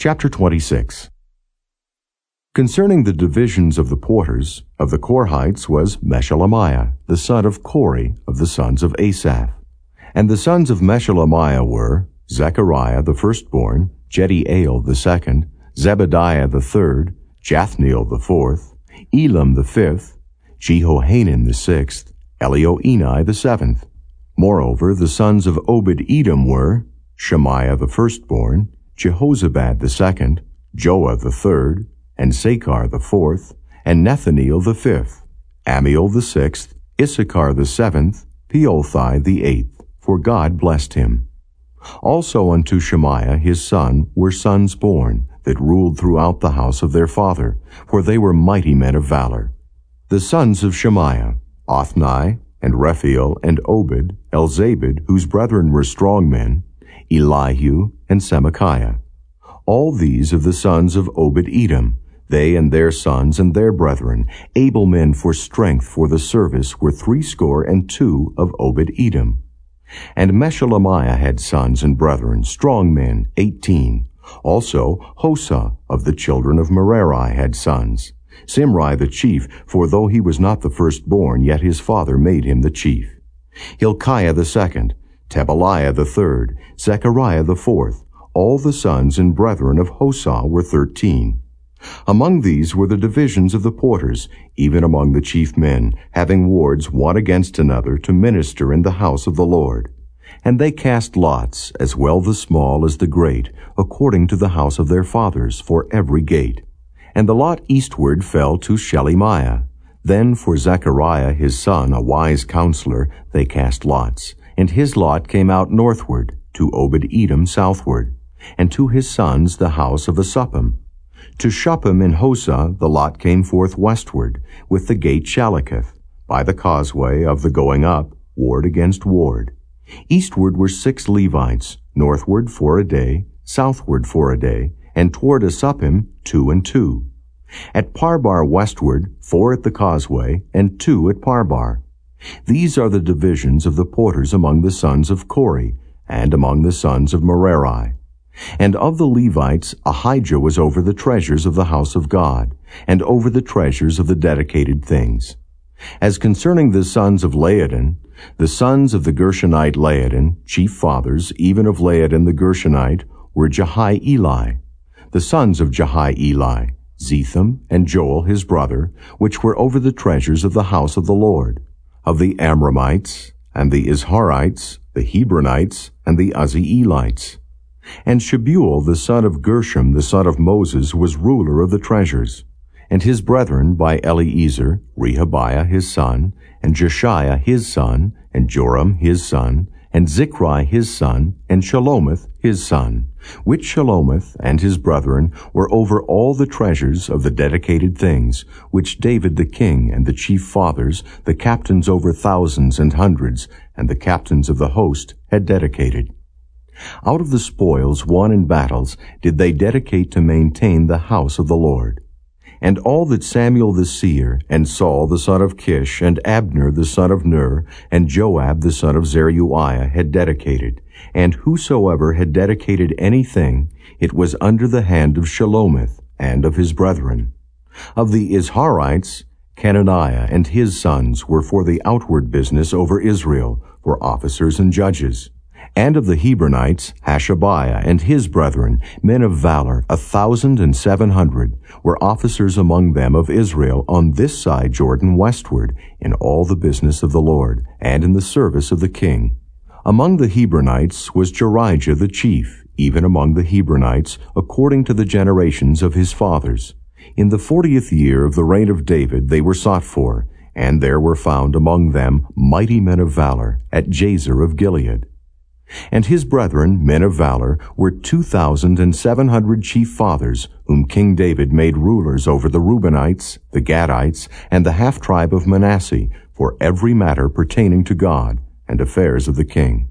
Chapter 26 Concerning the divisions of the porters, of the Korhites was Meshelemiah, the son of Kore, of the sons of Asaph. And the sons of Meshelemiah were Zechariah the firstborn, Jediael the second, Zebadiah the third, Jathniel the fourth, Elam the fifth, Jehohanan the sixth, Elioenai the seventh. Moreover, the sons of Obed-Edom were Shemaiah the firstborn, Jehozabad the second, Joah the third, and Sacar the fourth, and Nethaneel the fifth, Ammiel the sixth, Issachar the seventh, Peulthai the eighth, for God blessed him. Also unto Shemaiah his son were sons born, that ruled throughout the house of their father, for they were mighty men of valor. The sons of Shemaiah, Othni, and Rephael, and Obed, Elzabad, whose brethren were strong men, Elihu, and Semachiah. All these of the sons of Obed-Edom, they and their sons and their brethren, able men for strength for the service, were threescore and two of Obed-Edom. And Meshelemiah had sons and brethren, strong men, eighteen. Also Hosah of the children of Merari had sons. Simri the chief, for though he was not the firstborn, yet his father made him the chief. Hilkiah the second, Tebaliah the third, Zechariah the fourth. All the sons and brethren of Hosah were thirteen. Among these were the divisions of the porters, even among the chief men, having wards one against another to minister in the house of the Lord. And they cast lots, as well the small as the great, according to the house of their fathers, for every gate. And the lot eastward fell to Shelemiah. Then for Zechariah his son, a wise counselor, they cast lots. And his lot came out northward, to Obed-Edom southward, and to his sons the house of Asuppim. To Shuppim and Hosah the lot came forth westward, with the gate Shallecheth, by the causeway of the going up, ward against ward. Eastward were six Levites, northward for a day, southward for a day, and toward Asuppim two and two. At Parbar westward, four at the causeway, and two at Parbar. These are the divisions of the porters among the sons of Kore, and among the sons of Merari. And of the Levites, Ahijah was over the treasures of the house of God, and over the treasures of the dedicated things. As concerning the sons of Laadan, the sons of the Gershonite Laadan, chief fathers, even of Laadan the Gershonite, were Jehieli. The sons of Jehieli, Zetham and Joel his brother, which were over the treasures of the house of the Lord. Of the Amramites, and the Izharites, the Hebronites, and the Uzzielites. And Shebuel the son of Gershom the son of Moses was ruler of the treasures. And his brethren by Eliezer, Rehabiah his son, and Jeshaiah his son, and Joram his son, and Zichri his son, and Shelomith his son, which Shelomith and his brethren were over all the treasures of the dedicated things, which David the king and the chief fathers, the captains over thousands and hundreds, and the captains of the host had dedicated. Out of the spoils won in battles did they dedicate to maintain the house of the Lord. And all that Samuel the seer, and Saul the son of Kish, and Abner the son of Ner, and Joab the son of Zeruiah had dedicated, and whosoever had dedicated anything, it was under the hand of Shelomith and of his brethren. Of the Izharites, Chenaniah and his sons were for the outward business over Israel, for officers and judges and of the Hebronites, Hashabiah and his brethren, men of valor, a thousand and seven hundred, were officers among them of Israel on this side Jordan westward, in all the business of the Lord, and in the service of the king. Among the Hebronites was Jerijah the chief, even among the Hebronites, according to the generations of his fathers. In the fortieth year of the reign of David they were sought for, and there were found among them mighty men of valor, at Jazer of Gilead. And his brethren, men of valor, were two thousand and seven hundred chief fathers, whom King David made rulers over the Reubenites, the Gadites, and the half-tribe of Manasseh, for every matter pertaining to God and affairs of the king.